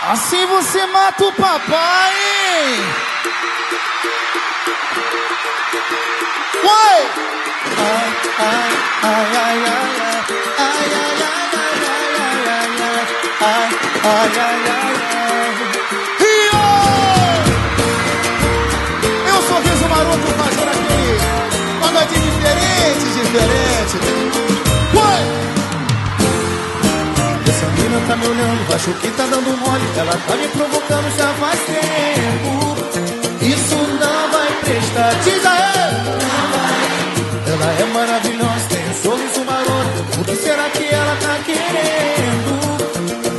Assim você mata o papai. Uai! Ai, ai, ai, ai, ai, ai, ai, ai, ai, ai, ai, ai, Rio! Tá me olhando, acho que tá dando mole. Ela tá me provocando já faz tempo. Isso não vai prestar, diz a ela. É maravilhosa, tem um sorriso maroto. O que será que ela tá querendo?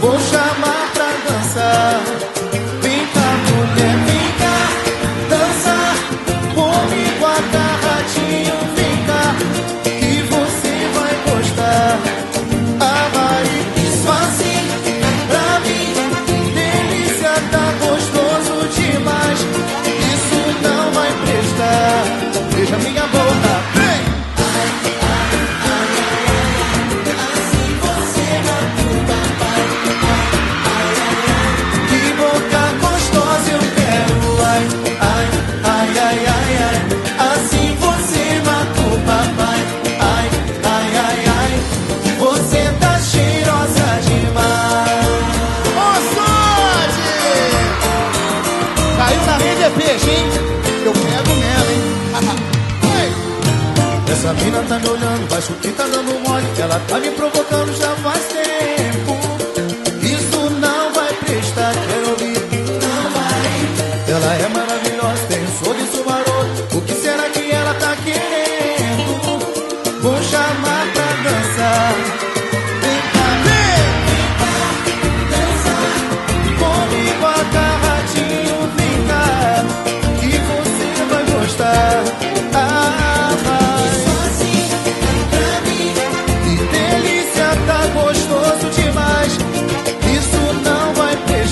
Vou chamar pra dançar. Vem cá, mulher, vem cá, dançar comigo. Vem é hein? Eu pego mesmo, hein? Ei! Essa mina tá me olhando, acho que tá dando mole. Ela tá me provocando já faz tempo.